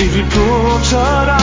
If you go to